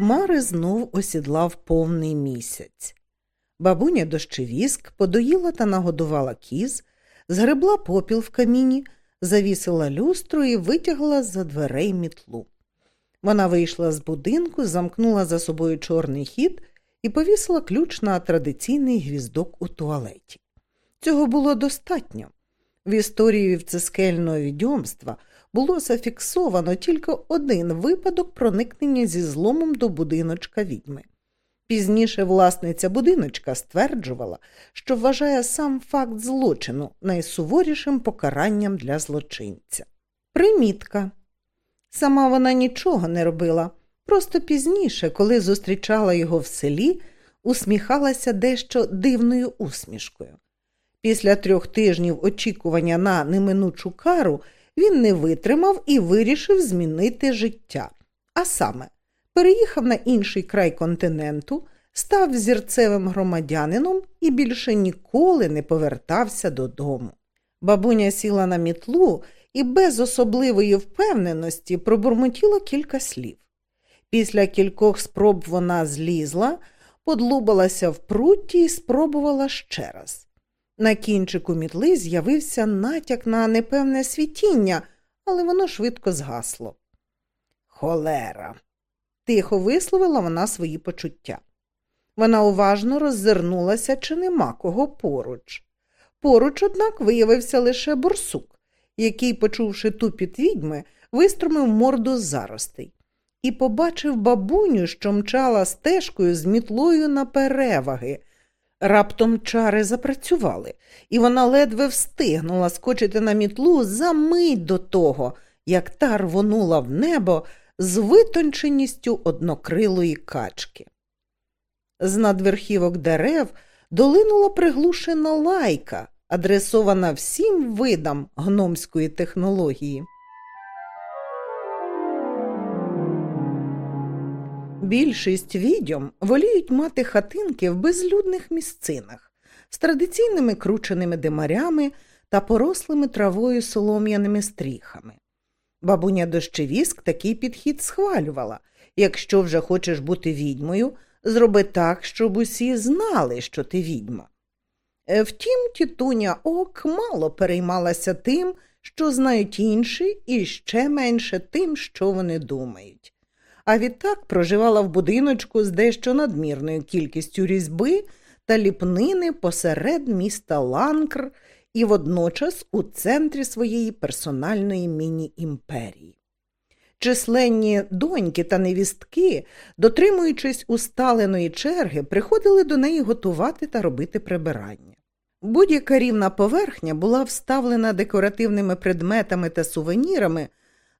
Хмари знов осідлав повний місяць. Бабуня дощевіск подоїла та нагодувала кіз, згребла попіл в каміні, завісила люстру і витягла з за дверей мітлу. Вона вийшла з будинку, замкнула за собою чорний хід і повісила ключ на традиційний гвіздок у туалеті. Цього було достатньо. В історії вцескельного відьомства було зафіксовано тільки один випадок проникнення зі зломом до будиночка відьми. Пізніше власниця будиночка стверджувала, що вважає сам факт злочину найсуворішим покаранням для злочинця. Примітка. Сама вона нічого не робила, просто пізніше, коли зустрічала його в селі, усміхалася дещо дивною усмішкою. Після трьох тижнів очікування на неминучу кару він не витримав і вирішив змінити життя. А саме, переїхав на інший край континенту, став зірцевим громадянином і більше ніколи не повертався додому. Бабуня сіла на мітлу і без особливої впевненості пробурмотіла кілька слів. Після кількох спроб вона злізла, подлубалася в прутті і спробувала ще раз. На кінчику мітли з'явився натяк на непевне світіння, але воно швидко згасло. Холера. Тихо висловила вона свої почуття. Вона уважно роззирнулася, чи нема кого поруч. Поруч, однак, виявився лише борсук, який, почувши тупіт відьми, виструмив морду заростей, і побачив бабуню, що мчала стежкою з мітлою на переваги. Раптом чари запрацювали, і вона ледве встигнула скочити на мітлу за мить до того, як та рвонула в небо з витонченістю однокрилої качки. З надверхівок дерев долинула приглушена лайка, адресована всім видам гномської технології. Більшість відьом воліють мати хатинки в безлюдних місцинах з традиційними крученими димарями та порослими травою солом'яними стріхами. Бабуня дощевіск такий підхід схвалювала якщо вже хочеш бути відьмою, зроби так, щоб усі знали, що ти відьма. Е, втім, тітуня ок мало переймалася тим, що знають інші, і ще менше тим, що вони думають а відтак проживала в будиночку з дещо надмірною кількістю різьби та ліпнини посеред міста Ланкр і водночас у центрі своєї персональної міні-імперії. Численні доньки та невістки, дотримуючись усталеної черги, приходили до неї готувати та робити прибирання. Будь-яка рівна поверхня була вставлена декоративними предметами та сувенірами,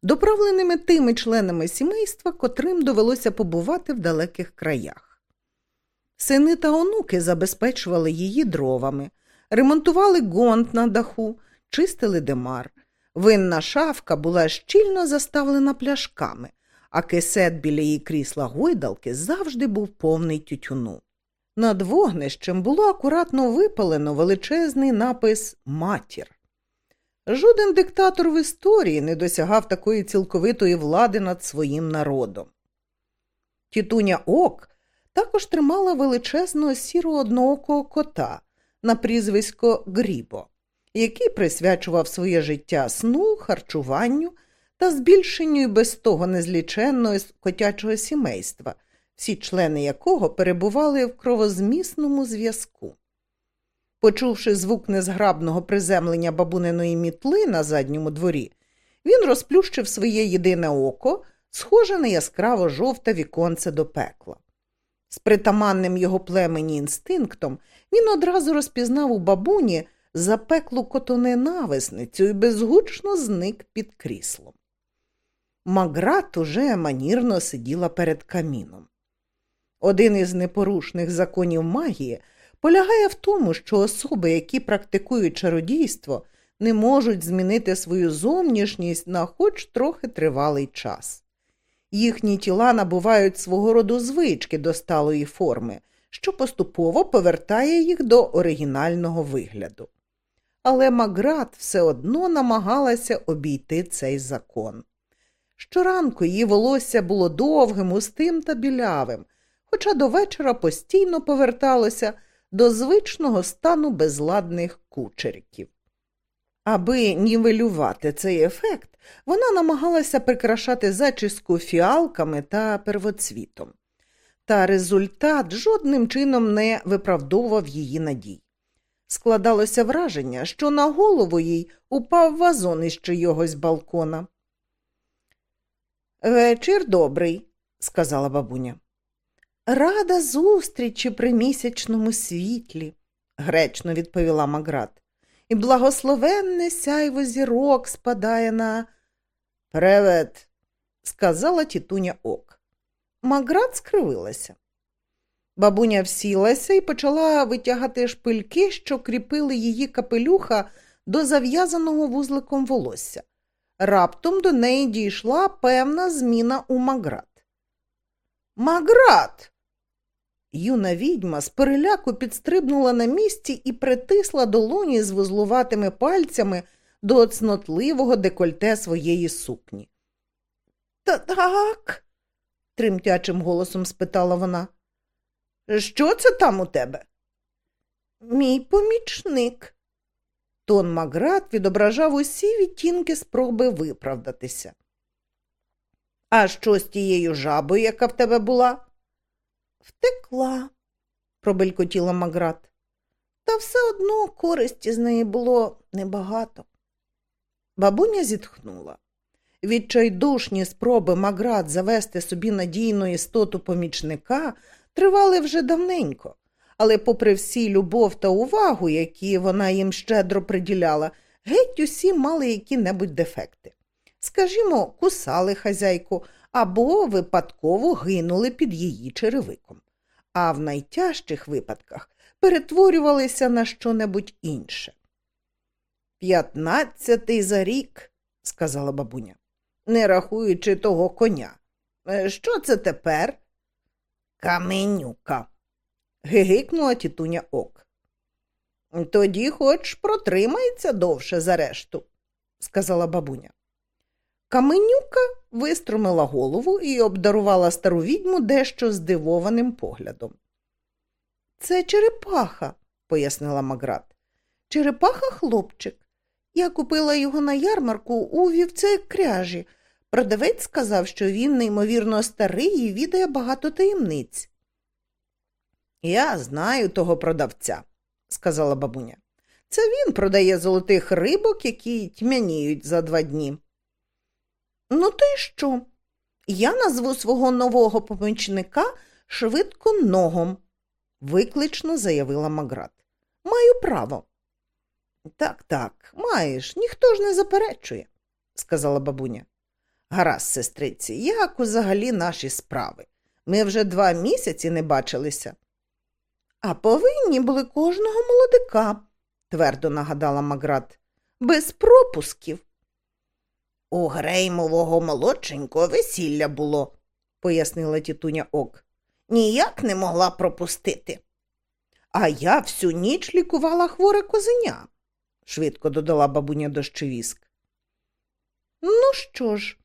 доправленими тими членами сімейства, котрим довелося побувати в далеких краях. Сини та онуки забезпечували її дровами, ремонтували гонт на даху, чистили демар. Винна шафка була щільно заставлена пляшками, а кисет біля її крісла гойдалки завжди був повний тютюну. Над вогнищем було акуратно випалено величезний напис Матір. Жоден диктатор в історії не досягав такої цілковитої влади над своїм народом. Тітуня Ок також тримала величезного сірого одноокого кота на прізвисько Грібо, який присвячував своє життя сну, харчуванню та збільшенню і без того незліченного котячого сімейства, всі члени якого перебували в кровозмісному зв'язку. Почувши звук незграбного приземлення бабуниної мітли на задньому дворі, він розплющив своє єдине око, схоже на яскраво жовте віконце до пекла. З притаманним його племені інстинктом він одразу розпізнав у бабуні запеклу котоненависницю і безгучно зник під кріслом. Маграт уже манірно сиділа перед каміном. Один із непорушних законів магії полягає в тому, що особи, які практикують чародійство, не можуть змінити свою зовнішність на хоч трохи тривалий час. Їхні тіла набувають свого роду звички до сталої форми, що поступово повертає їх до оригінального вигляду. Але Маград все одно намагалася обійти цей закон. Щоранку її волосся було довгим, густим та білявим, хоча до вечора постійно поверталося до звичного стану безладних кучериків. Аби нівелювати цей ефект, вона намагалася прикрашати зачіску фіалками та первоцвітом. Та результат жодним чином не виправдовував її надій. Складалося враження, що на голову їй упав вазон із чийогось балкона. Вечір добрий, сказала бабуня. Рада зустрічі при місячному світлі, гречно відповіла Маград, і благословенне сяйво зірок спадає на. Привет, сказала тітуня ок. Маград скривилася. Бабуня всілася і почала витягати шпильки, що кріпили її капелюха до зав'язаного вузликом волосся. Раптом до неї дійшла певна зміна у Маград. Маград. Юна відьма з переляку підстрибнула на місці і притисла долоні з вузлуватими пальцями до цнотливого декольте своєї сукні. Та так, тремтячим голосом спитала вона. Що це там у тебе? Мій помічник. Тон Маград відображав усі відтінки спроби виправдатися. А що з тією жабою, яка в тебе була? Втекла, пробелькотіла Маград. Та все одно користі з неї було небагато. Бабуня зітхнула. Відчайдушні спроби Маград завести собі надійну істоту помічника тривали вже давненько, але, попри всі любов та увагу, які вона їм щедро приділяла, геть усі мали які-небудь дефекти. Скажімо, кусали хазяйку або випадково гинули під її черевиком, а в найтяжчих випадках перетворювалися на що-небудь інше. П'ятнадцятий за рік, сказала бабуня, не рахуючи того коня. Е, що це тепер? Каменюка, гигикнула тітуня ок. Тоді хоч протримається довше за решту, сказала бабуня. Каменюка виструмила голову і обдарувала стару відьму дещо здивованим поглядом. Це черепаха, пояснила Маград. Черепаха хлопчик. Я купила його на ярмарку у вівце кряжі. Продавець сказав, що він, неймовірно, старий і відає багато таємниць. Я знаю того продавця, сказала бабуня. Це він продає золотих рибок, які тьмяніють за два дні. Ну, то й що? Я назву свого нового помічника швидко ногом, виклично заявила Маград. Маю право. Так, так, маєш, ніхто ж не заперечує, сказала бабуня. Гаразд, сестриці, як взагалі наші справи? Ми вже два місяці не бачилися. А повинні були кожного молодика, твердо нагадала Маград, без пропусків. У Греймового молодшенького весілля було, пояснила тітуня Ок. Ніяк не могла пропустити. А я всю ніч лікувала хворе козеня, швидко додала бабуня дощевіск. Ну що ж,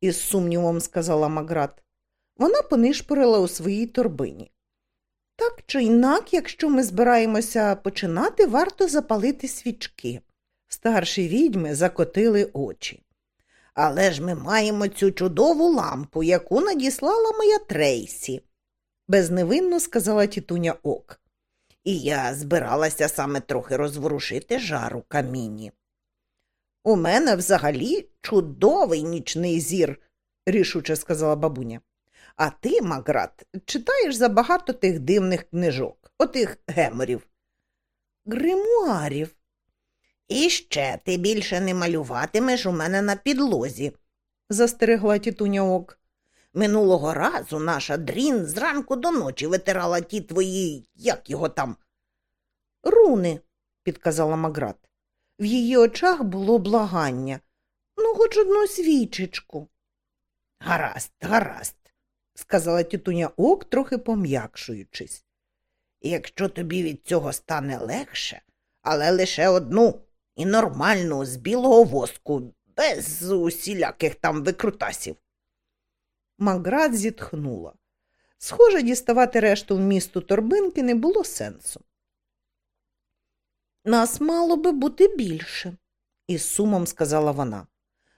із сумнівом сказала Маград. Вона понишпорила у своїй торбині. Так чи інак, якщо ми збираємося починати, варто запалити свічки. Старші відьми закотили очі. Але ж ми маємо цю чудову лампу, яку надіслала моя Трейсі, безневинно сказала тітуня Ок. І я збиралася саме трохи розворушити жару каміні. У мене взагалі чудовий нічний зір, рішуче сказала бабуня. А ти, Маград, читаєш забагато тих дивних книжок, отих геморів. Гримуарів. І ще ти більше не малюватимеш у мене на підлозі, застерегла тітуня ок. Минулого разу наша дрін зранку до ночі витирала ті твої, як його там. Руни, підказала Маград. В її очах було благання. Ну, хоч одну свічечку. Гаразд, гаразд, сказала тітуня ок, трохи пом'якшуючись. Якщо тобі від цього стане легше, але лише одну і нормальну з білого воску, без усіляких там викрутасів. Маград зітхнула. Схоже, діставати решту в місту торбинки не було сенсу. Нас мало би бути більше, із сумом сказала вона.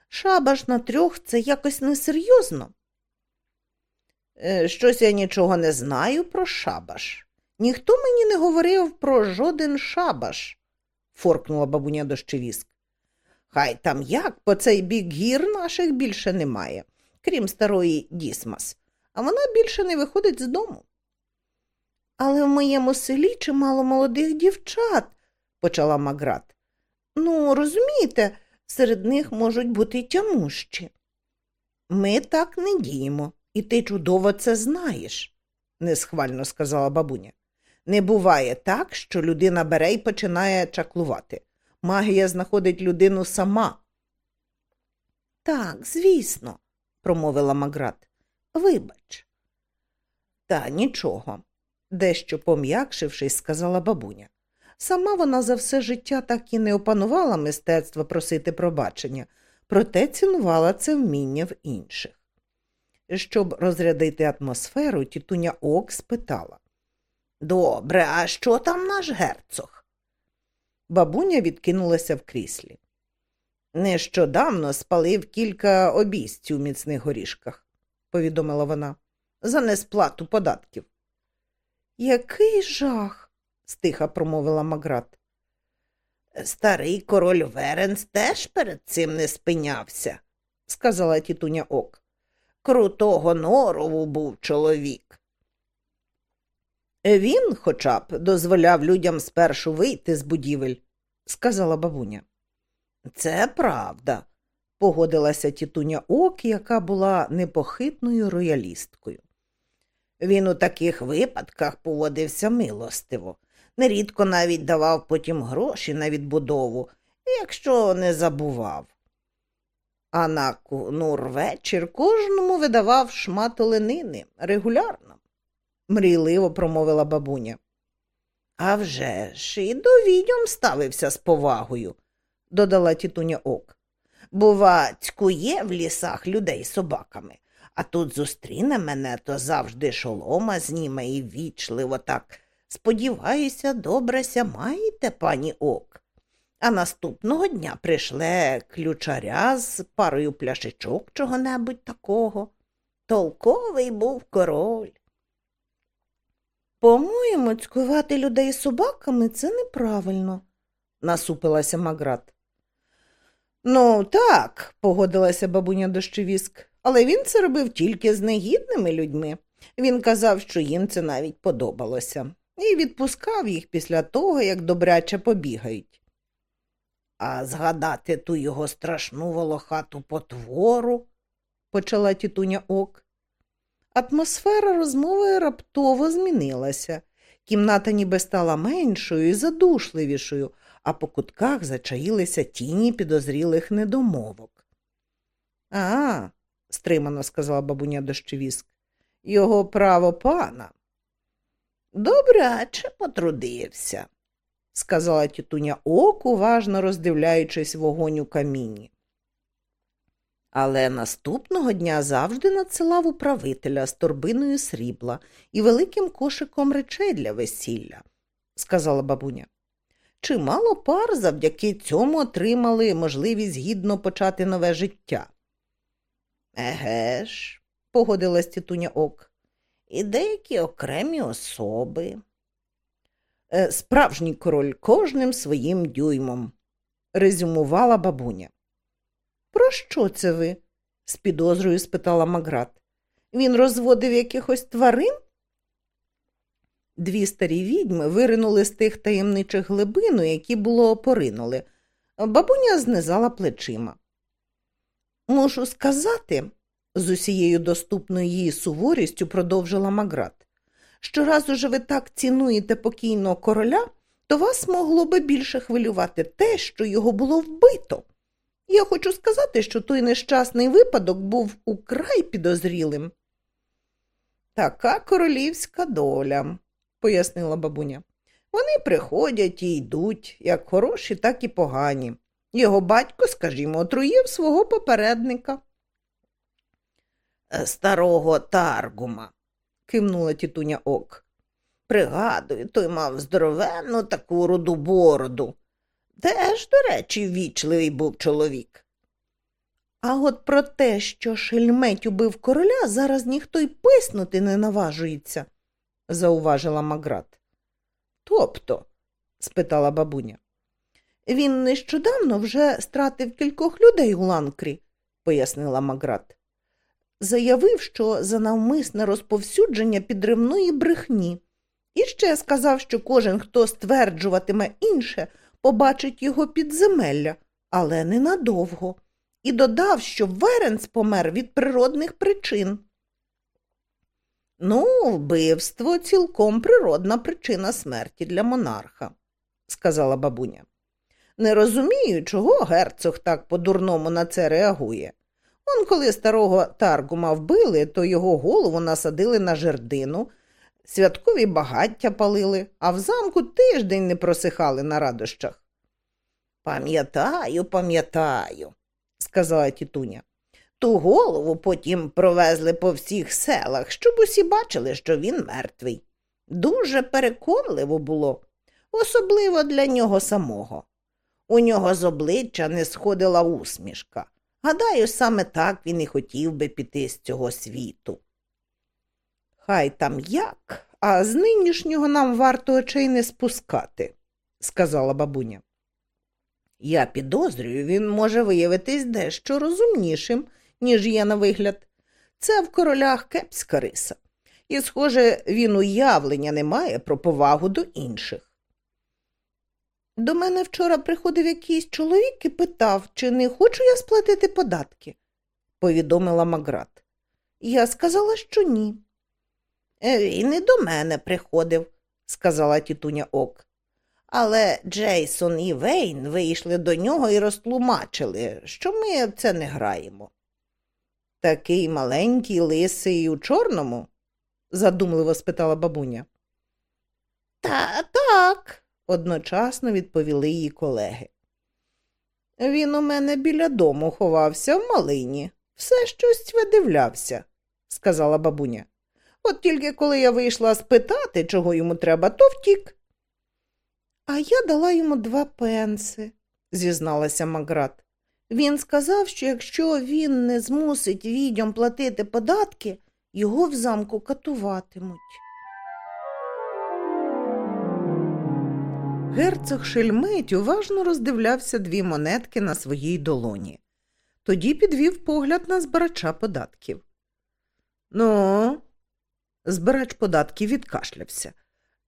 Шабаш на трьох це якось несерйозно. «Е, Щось я нічого не знаю про шабаш. Ніхто мені не говорив про жоден шабаш, форкнула бабуня дощевіск. Хай там як, по цей бік гір наших більше немає, крім старої Дісмас, а вона більше не виходить з дому. Але в моєму селі чимало молодих дівчат, почала Маград. Ну, розумієте, серед них можуть бути тямущі. Ми так не діємо, і ти чудово це знаєш, несхвально сказала бабуня. Не буває так, що людина бере і починає чаклувати. Магія знаходить людину сама. Так, звісно, промовила Маград. Вибач. Та нічого, дещо пом'якшившись, сказала бабуня. Сама вона за все життя так і не опанувала мистецтво просити пробачення, проте цінувала це вміння в інших. Щоб розрядити атмосферу, тітуня Ок спитала Добре, а що там наш герцог? Бабуня відкинулася в кріслі. Нещодавно спалив кілька обійстів у міцних горішках, повідомила вона, за несплату податків. Який жах, стиха промовила Маград. Старий король Веренс теж перед цим не спинявся, сказала тітуня Ок. Крутого норову був чоловік. Він хоча б дозволяв людям спершу вийти з будівель, сказала бабуня. Це правда, погодилася тітуня Ок, яка була непохитною роялісткою. Він у таких випадках поводився милостиво, нерідко навіть давав потім гроші на відбудову, якщо не забував. А на кунур-вечір кожному видавав шмат оленини регулярно, мрійливо промовила бабуня. «А вже ж, і до відьом ставився з повагою, додала тітуня Ок. Бува, цькує в лісах людей собаками, а тут зустріне мене, то завжди шолома зніме і вічливо так. Сподіваюся, добре ся маєте, пані Ок. А наступного дня прийшле ключаря з парою пляшечок чого-небудь такого. Толковий був король. По-моєму, цькувати людей собаками це неправильно, насупилася Маград. Ну, так, погодилася бабуня дощевіск, але він це робив тільки з негідними людьми. Він казав, що їм це навіть подобалося, і відпускав їх після того, як добряче побігають. А згадати ту його страшну волохату потвору, почала тітуня Ок. Атмосфера розмови раптово змінилася. Кімната ніби стала меншою і задушливішою, а по кутках зачаїлися тіні підозрілих недомовок. А, стримано сказала бабуня дощевіск, його право пана. Добряче потрудився, сказала тітуня Ок, уважно роздивляючись вогонь у каміні. Але наступного дня завжди надсилав управителя з торбиною срібла і великим кошиком речей для весілля, сказала бабуня. Чимало пар завдяки цьому отримали можливість гідно почати нове життя. Еге ж, погодилась тітуня Ок, і деякі окремі особи. «Е, Справжній король кожним своїм дюймом, резюмувала бабуня. Про що це ви? з підозрою спитала Маград. Він розводив якихось тварин? Дві старі відьми виринули з тих таємничих глибин, які було поринули. Бабуня знизала плечима. Мушу сказати, з усією доступною її суворістю продовжила Маград, що раз уже ви так цінуєте покійного короля, то вас могло би більше хвилювати те, що його було вбито. Я хочу сказати, що той нещасний випадок був украй підозрілим. Така королівська доля, пояснила бабуня. Вони приходять і йдуть, як хороші, так і погані. Його батько, скажімо, отруїв свого попередника. «Е, Старого таргума, кивнула тітуня ок. Пригадую, той мав здоровенну таку руду бороду. Теж, до речі, вічливий був чоловік. А от про те, що шельметь убив короля, зараз ніхто й писнути не наважується, зауважила Маград. Тобто, спитала бабуня. Він нещодавно вже стратив кількох людей у ланкрі, пояснила Маград. Заявив, що за навмисне розповсюдження підривної брехні. І ще сказав, що кожен, хто стверджуватиме інше, побачить його підземелля, але ненадовго. І додав, що Веренц помер від природних причин. Ну, вбивство цілком природна причина смерті для монарха, сказала бабуня. Не розумію, чого герцог так по-дурному на це реагує. Он коли старого таргума вбили, то його голову насадили на жердину, святкові багаття палили, а в замку тиждень не просихали на радощах. Пам'ятаю, пам'ятаю, сказала тітуня. Ту голову потім провезли по всіх селах, щоб усі бачили, що він мертвий. Дуже переконливо було, особливо для нього самого. У нього з обличчя не сходила усмішка. Гадаю, саме так він і хотів би піти з цього світу. Хай там як, а з нинішнього нам варто очей не спускати, сказала бабуня. Я підозрюю, він може виявитись дещо розумнішим, ніж є на вигляд. Це в королях кепська риса. І, схоже, він уявлення не має про повагу до інших. До мене вчора приходив якийсь чоловік і питав, чи не хочу я сплатити податки, повідомила Маград. Я сказала, що ні. «Е, Він і до мене приходив, сказала тітуня Ок. Але Джейсон і Вейн вийшли до нього і розтлумачили, що ми в це не граємо. Такий маленький лисий у чорному? задумливо спитала бабуня. Та так, одночасно відповіли її колеги. Він у мене біля дому ховався в малині, все щось видивлявся, сказала бабуня. От тільки коли я вийшла спитати, чого йому треба, то втік. А я дала йому два пенси, зізналася Маград. Він сказав, що якщо він не змусить відьом платити податки, його в замку катуватимуть. Герцог Шельметь уважно роздивлявся дві монетки на своїй долоні. Тоді підвів погляд на збирача податків. Ну, збирач податків відкашлявся.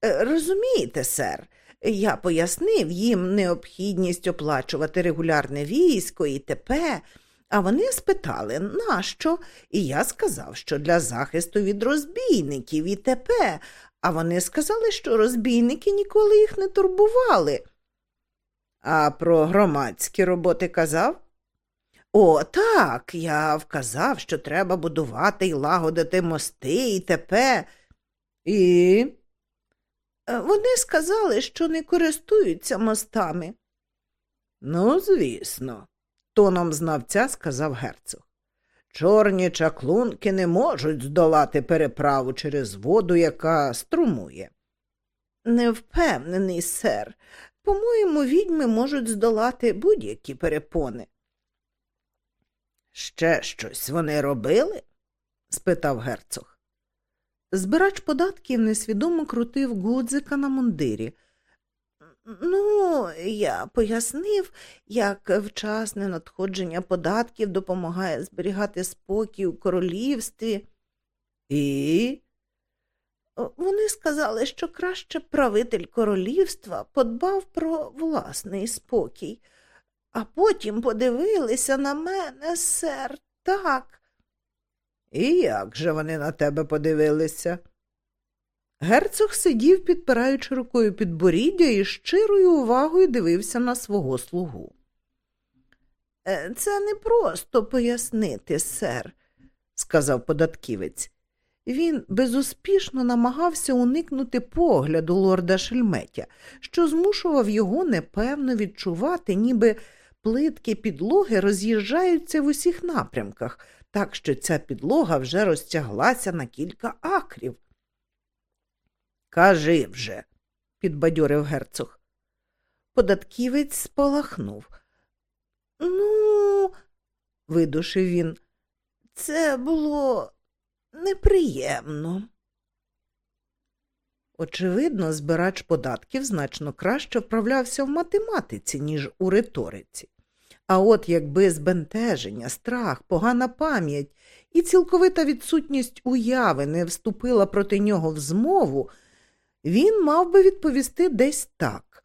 «Е, Розумієте, сер, я пояснив їм необхідність оплачувати регулярне військо і т.п., а вони спитали, нащо? І я сказав, що для захисту від розбійників і т.п., а вони сказали, що розбійники ніколи їх не турбували. А про громадські роботи казав? О, так, я вказав, що треба будувати і лагодити мости і т.п. І. Е, Вони сказали, що не користуються мостами. Ну, звісно, тоном знавця сказав герцог. Чорні чаклунки не можуть здолати переправу через воду, яка струмує. Не впевнений, сер. По-моєму, відьми можуть здолати будь-які перепони. Ще щось вони робили? спитав герцог. Збирач податків несвідомо крутив гудзика на мундирі. Ну, я пояснив, як вчасне надходження податків допомагає зберігати спокій у королівстві. І вони сказали, що краще правитель королівства подбав про власний спокій, а потім подивилися на мене, сер, так. І як же вони на тебе подивилися? Герцог сидів, підпираючи рукою підборіддя і щирою увагою дивився на свого слугу. «Е, Це не просто пояснити, сер, сказав податківець. Він безуспішно намагався уникнути погляду лорда шельметя, що змушував його непевно відчувати, ніби плитки підлоги роз'їжджаються в усіх напрямках, так що ця підлога вже розтяглася на кілька акрів. Кажи вже, підбадьорив герцог. Податківець спалахнув. Ну, видушив він, це було неприємно. Очевидно, збирач податків значно краще вправлявся в математиці, ніж у риториці. А от якби збентеження, страх, погана пам'ять і цілковита відсутність уяви не вступила проти нього в змову, він мав би відповісти десь так.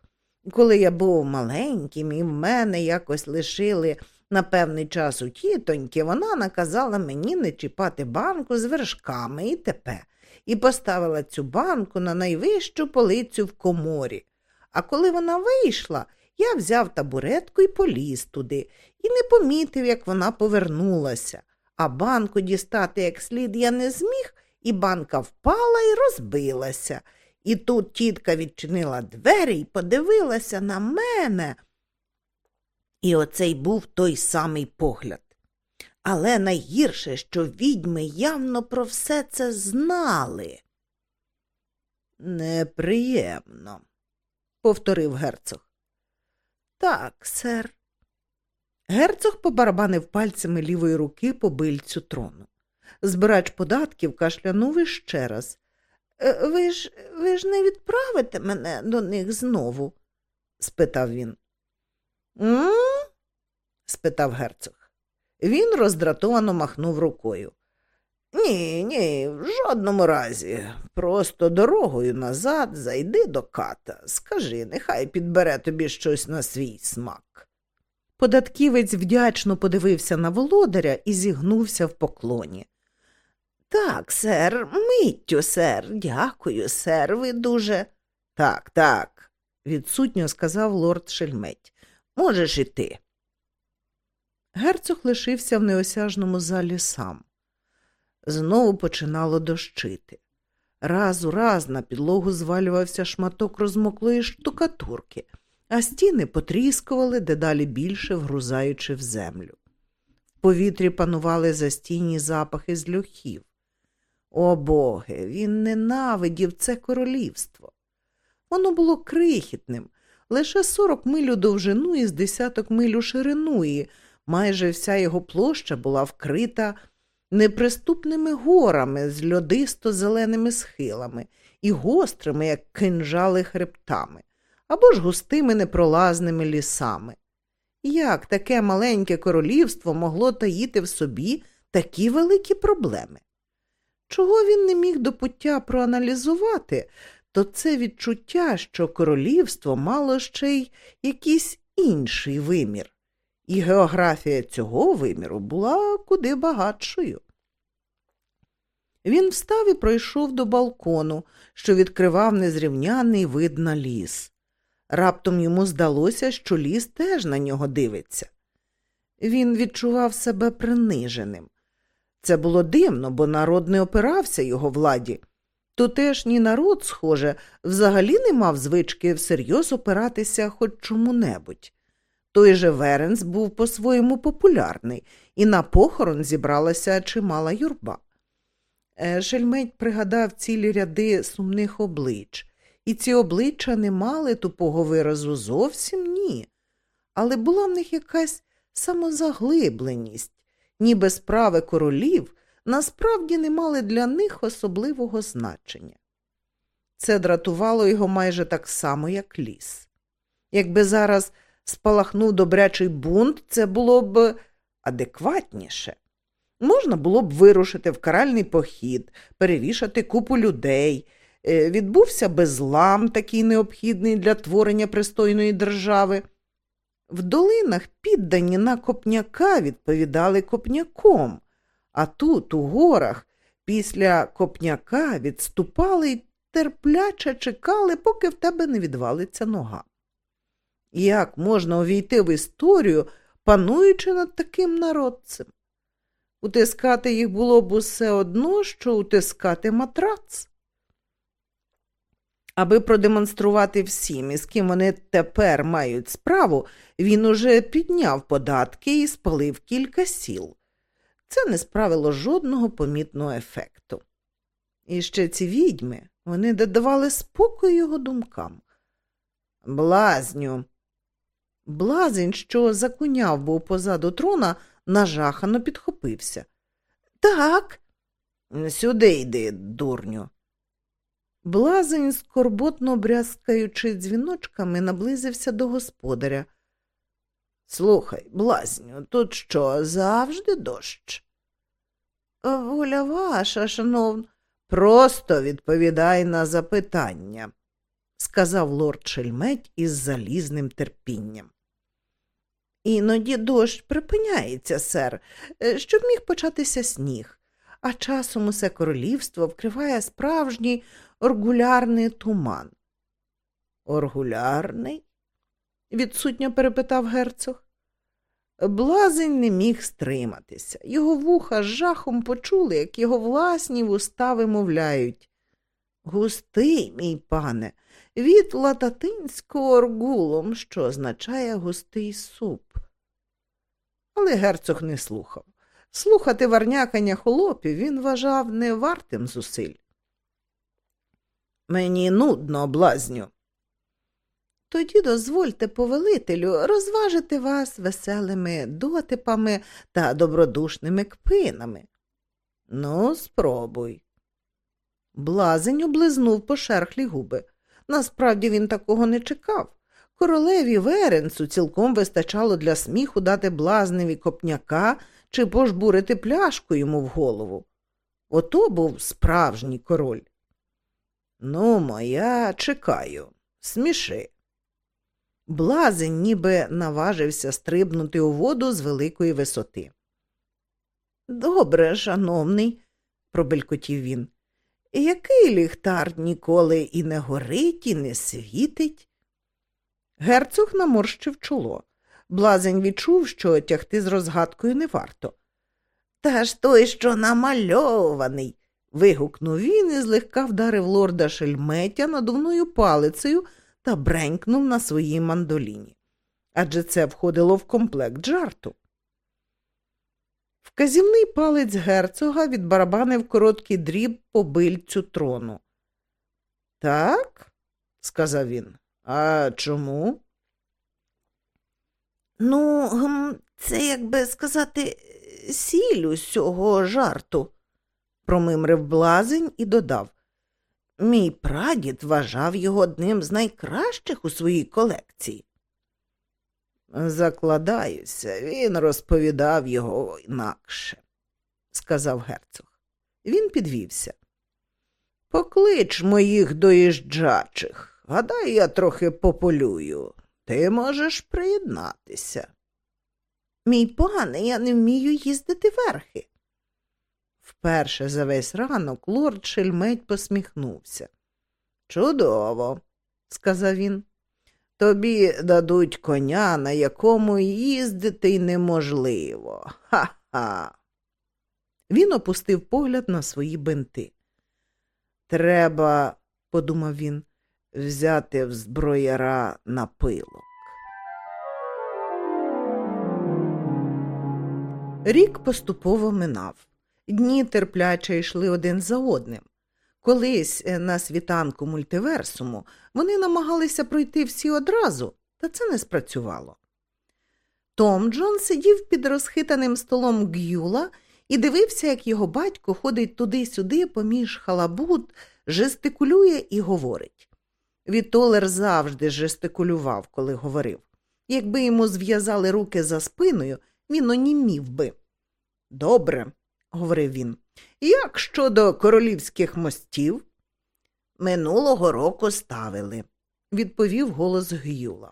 Коли я був маленьким і в мене якось лишили на певний час у тітоньки, вона наказала мені не чіпати банку з вершками і тепер і поставила цю банку на найвищу полицю в коморі. А коли вона вийшла, я взяв табуретку і поліз туди, і не помітив, як вона повернулася. А банку дістати як слід я не зміг, і банка впала і розбилася. І тут тітка відчинила двері і подивилася на мене. І оцей був той самий погляд. Але найгірше, що відьми явно про все це знали. Неприємно, повторив герцог. Так, сер. Герцог побарабанив пальцями лівої руки по бильцю трону. Збирач податків кашлянув іще раз. «Е, ви ж ви ж не відправите мене до них знову? спитав він. «М?» – спитав герцог. Він роздратовано махнув рукою. Ні, ні, в жодному разі. Просто дорогою назад зайди до ката. Скажи, нехай підбере тобі щось на свій смак. Податківець вдячно подивився на володаря і зігнувся в поклоні. Так, сер, миттю, сер, дякую, сер, ви дуже. Так, так, відсутньо сказав лорд Шельметь. Можеш іти. Герцог лишився в неосяжному залі сам. Знову починало дощити. Раз у раз на підлогу звалювався шматок розмоклої штукатурки, а стіни потріскували дедалі більше вгрузаючи в землю. В повітрі панували застійні запахи з льохів. О боги, він ненавидів це королівство. Воно було крихітним, лише сорок миль у довжину і з десяток миль у ширину, і майже вся його площа була вкрита неприступними горами з льодисто зеленими схилами і гострими, як кинжали хребтами, або ж густими непролазними лісами. Як таке маленьке королівство могло таїти в собі такі великі проблеми? Чого він не міг до пуття проаналізувати, то це відчуття, що королівство мало ще й якийсь інший вимір, і географія цього виміру була куди багатшою. Він встав і пройшов до балкону, що відкривав незрівняний вид на ліс. Раптом йому здалося, що ліс теж на нього дивиться. Він відчував себе приниженим. Це було дивно, бо народ не опирався його владі. Тутешній народ, схоже, взагалі не мав звички всерйоз опиратися хоч чому-небудь. Той же Веренс був по-своєму популярний, і на похорон зібралася чимала юрба. Е, Шельмедь пригадав цілі ряди сумних облич, і ці обличчя не мали тупого виразу зовсім ні, але була в них якась самозаглибленість, ніби справи королів насправді не мали для них особливого значення. Це дратувало його майже так само, як ліс. Якби зараз спалахнув добрячий бунт, це було б адекватніше. Можна було б вирушити в каральний похід, перевішати купу людей. Е, відбувся безлам, такий необхідний для творення пристойної держави. В долинах піддані на копняка відповідали копняком, а тут, у горах, після копняка відступали й терпляче чекали, поки в тебе не відвалиться нога. Як можна увійти в історію, пануючи над таким народцем? Утискати їх було б усе одно, що утискати матрац. Аби продемонструвати всім, із ким вони тепер мають справу, він уже підняв податки і спалив кілька сіл. Це не справило жодного помітного ефекту. І ще ці відьми вони додавали спокою його думкам. Блазню. Блазень, що закуняв був позаду трона, нажахано підхопився. Так, сюди йди, дурню. Блазень, скорботно брязкаючи дзвіночками, наблизився до господаря. Слухай, блазню, тут що, завжди дощ? Воля ваша, шановна, просто відповідай на запитання, сказав лорд Шельметь із залізним терпінням. Іноді дощ припиняється, сер, щоб міг початися сніг, а часом усе королівство вкриває справжній оргулярний туман. Оргулярний? відсутньо перепитав герцог. Блазень не міг стриматися. Його вуха з жахом почули, як його власні вуста вимовляють. Густий, мій пане, від лататинського оргулом, що означає густий суп. Але герцог не слухав. Слухати варнякання холопів він вважав не вартим зусиль. Мені нудно, блазню. Тоді дозвольте повелителю розважити вас веселими дотипами та добродушними кпинами. Ну, спробуй. Блазень облизнув пошерхлі губи. Насправді він такого не чекав. Королеві Веренцу цілком вистачало для сміху дати блазневі копняка чи пожбурити пляшку йому в голову. Ото був справжній король. Ну, моя чекаю, сміши. Блазень ніби наважився стрибнути у воду з великої висоти. Добре, шановний, пробелькотів він. Який ліхтар ніколи і не горить, і не світить? Герцог наморщив чоло. Блазень відчув, що тягти з розгадкою не варто. Та ж той, що намальований. вигукнув він і злегка вдарив лорда шельметя надувною палицею та бренькнув на своїй мандоліні. Адже це входило в комплект жарту. Вказівний палець герцога відбарабанив короткий дріб по бильцю трону. Так, сказав він. А чому? Ну, це, як би сказати, сіль усього жарту, промимрив блазень і додав. Мій прадід вважав його одним з найкращих у своїй колекції. Закладаюся, він розповідав його інакше, сказав герцог. Він підвівся. Поклич моїх доїжджачих. Гадай, я трохи пополюю. Ти можеш приєднатися. Мій пане, я не вмію їздити верхи. Вперше за весь ранок лорд шельмедь посміхнувся. Чудово, сказав він. Тобі дадуть коня, на якому їздити неможливо. Ха-ха. Він опустив погляд на свої бинти. Треба, подумав він, взяти в зброяра на пилок. Рік поступово минав. Дні терпляче йшли один за одним. Колись е, на світанку мультиверсуму вони намагалися пройти всі одразу, та це не спрацювало. Том Джон сидів під розхитаним столом Гюла і дивився, як його батько ходить туди-сюди поміж халабут, жестикулює і говорить. Вітолер завжди жестикулював, коли говорив. Якби йому зв'язали руки за спиною, він онімів би. Добре, говорив він. Як щодо королівських мостів? Минулого року ставили, відповів голос Гюла.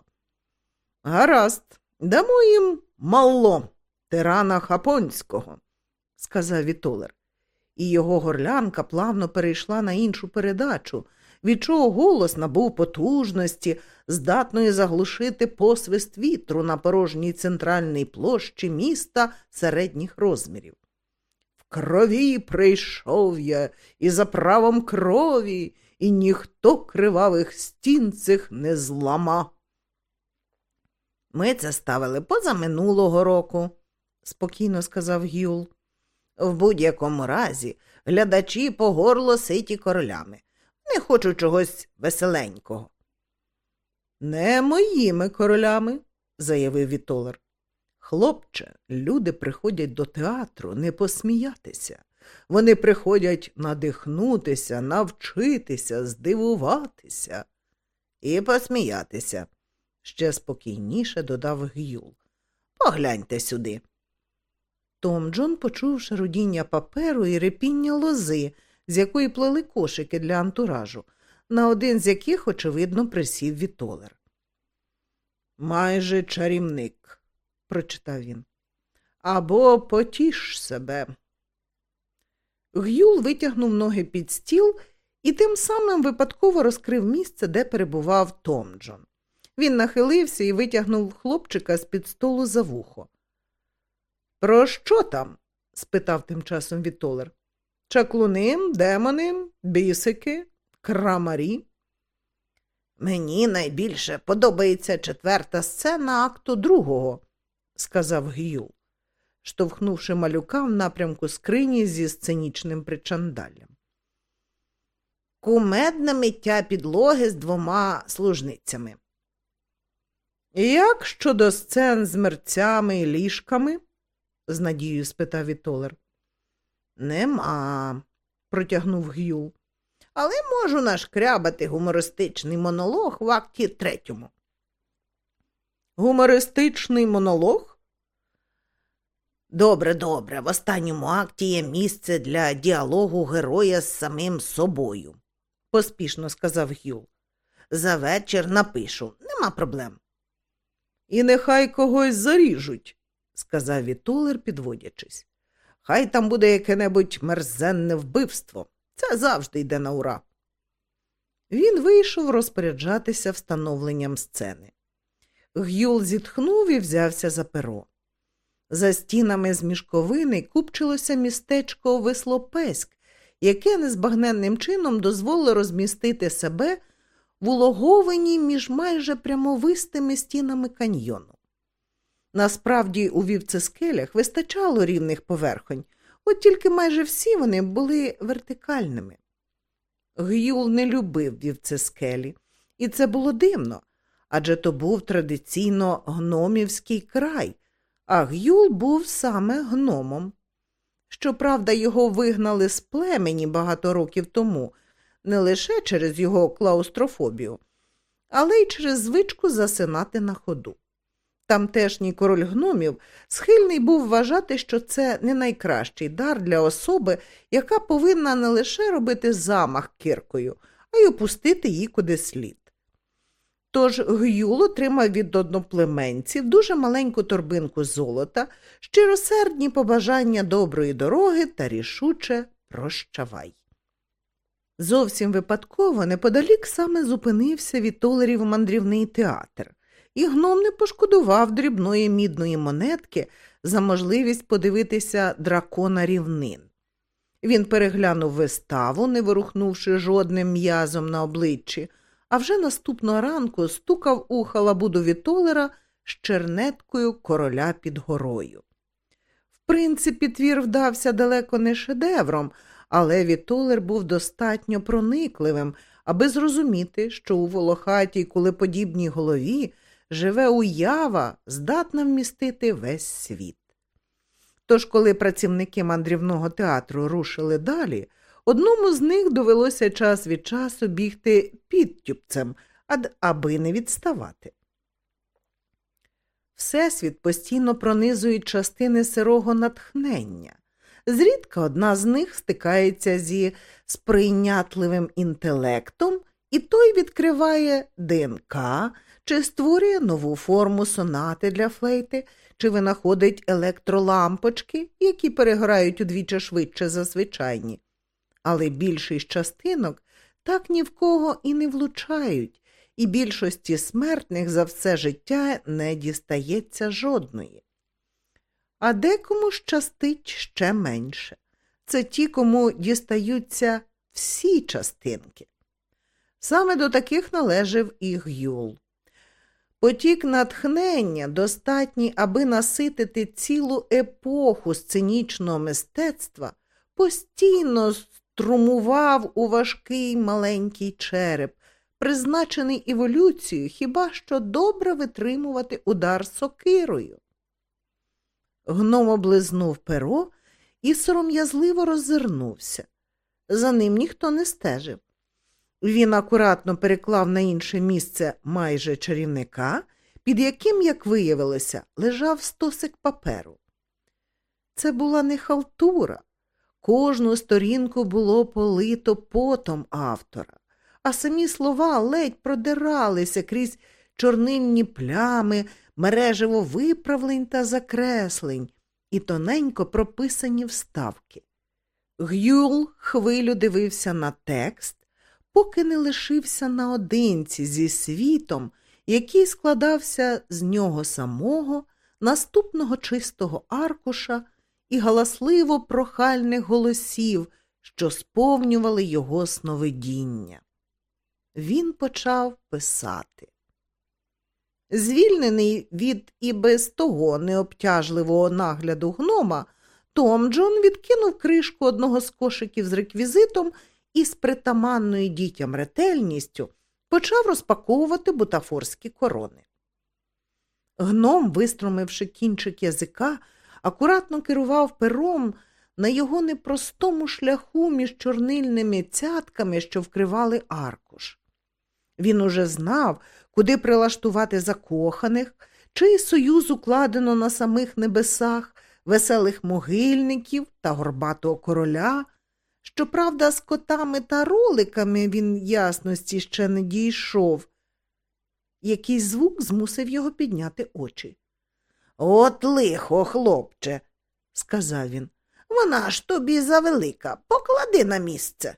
Гаразд, дамо їм мало тирана Хапонського, сказав Вітолер. І його горлянка плавно перейшла на іншу передачу, від чого голос набув потужності, здатної заглушити посвист вітру на порожній центральній площі міста середніх розмірів крові прийшов я, і за правом крові, і ніхто кривавих стін цих не злама. Ми це ставили позаминулого року, спокійно сказав Гюл. В будь-якому разі глядачі по горло ситі королями. Не хочу чогось веселенького. Не моїми королями, заявив Вітолер. Хлопче, люди приходять до театру не посміятися. Вони приходять надихнутися, навчитися, здивуватися і посміятися, ще спокійніше додав Гюл. Погляньте сюди. Том Джон почув шарудіння паперу і репіння лози, з якої плели кошики для антуражу, на один з яких, очевидно, присів Вітолер. Майже чарівник, прочитав він. Або потіш себе. Гюл витягнув ноги під стіл і тим самим випадково розкрив місце, де перебував Том Джон. Він нахилився і витягнув хлопчика з під столу за вухо. Про що там? спитав тим часом Вітолер. Чаклуни, демони, бісики, крамарі. Мені найбільше подобається четверта сцена акту другого, сказав Гюл, штовхнувши малюка в напрямку скрині зі сценічним причандаллям. Кумедне миття підлоги з двома служницями. Як щодо сцен з мерцями і ліжками? з надією спитав Вітолер. Нема, протягнув Гюл. Але можу нашкрябати гумористичний монолог в акті третьому. Гумористичний монолог? Добре, добре. В останньому акті є місце для діалогу героя з самим собою, поспішно сказав Гюл. За вечір напишу, нема проблем. І нехай когось заріжуть, сказав Вітулер, підводячись. Хай там буде яке-небудь мерзенне вбивство. Це завжди йде на ура. Він вийшов розпоряджатися встановленням сцени. Гюл зітхнув і взявся за перо. За стінами з мішковини купчилося містечко Вислопеськ, яке незбагненним чином дозволило розмістити себе в улоговині між майже прямовистими стінами каньйону. Насправді, у вівцескелях вистачало рівних поверхонь, от тільки майже всі вони були вертикальними. Гюл не любив вівцескелі, і це було дивно, адже то був традиційно гномівський край, а Гюл був саме гномом. Щоправда, його вигнали з племені багато років тому, не лише через його клаустрофобію, але й через звичку засинати на ходу. Тамтешній король гномів схильний був вважати, що це не найкращий дар для особи, яка повинна не лише робити замах киркою, а й опустити її куди слід. Тож Гюл отримав від одноплеменців дуже маленьку торбинку золота, щиросердні побажання доброї дороги та рішуче прощавай. Зовсім випадково неподалік саме зупинився Вітолерів мандрівний театр і гном не пошкодував дрібної мідної монетки за можливість подивитися дракона рівнин. Він переглянув виставу, не вирухнувши жодним м'язом на обличчі, а вже наступного ранку стукав у халабуду Вітолера з чернеткою короля під горою. В принципі, твір вдався далеко не шедевром, але Вітолер був достатньо проникливим, аби зрозуміти, що у волохатій кулеподібній голові живе уява, здатна вмістити весь світ. Тож, коли працівники мандрівного театру рушили далі, одному з них довелося час від часу бігти підтюбцем, аби не відставати. Всесвіт постійно пронизують частини сирого натхнення. Зрідка одна з них стикається зі сприйнятливим інтелектом, і той відкриває ДНК, чи створює нову форму сонати для флейти, чи винаходить електролампочки, які переграють удвічі швидше за звичайні. Але більшість частинок так ні в кого і не влучають, і більшості смертних за все життя не дістається жодної. А декому щастить ще менше. Це ті, кому дістаються всі частинки. Саме до таких належав і Гюл. Потік натхнення достатній, аби наситити цілу епоху сценічного мистецтва, постійно струмував у важкий маленький череп, призначений еволюцією хіба що добре витримувати удар сокирою. Гном облизнув перо і сором'язливо роззирнувся. За ним ніхто не стежив. Він акуратно переклав на інше місце майже чарівника, під яким, як виявилося, лежав стосик паперу. Це була не халтура. Кожну сторінку було полито потом автора, а самі слова ледь продиралися крізь чорнильні плями, мережево виправлень та закреслень і тоненько прописані вставки. Гюл хвилю дивився на текст, поки не лишився наодинці зі світом, який складався з нього самого, наступного чистого аркуша і галасливо прохальних голосів, що сповнювали його сновидіння. Він почав писати. Звільнений від і без того необтяжливого нагляду гнома, Том Джон відкинув кришку одного з кошиків з реквізитом і з притаманною дітям ретельністю почав розпаковувати бутафорські корони. Гном, вистромивши кінчик язика, акуратно керував пером на його непростому шляху між чорнильними цятками, що вкривали аркуш. Він уже знав, куди прилаштувати закоханих, чий союз укладено на самих небесах, веселих могильників та горбатого короля. Щоправда, з котами та роликами він ясності ще не дійшов. Якийсь звук змусив його підняти очі. От лихо, хлопче, сказав він. Вона ж тобі завелика, поклади на місце.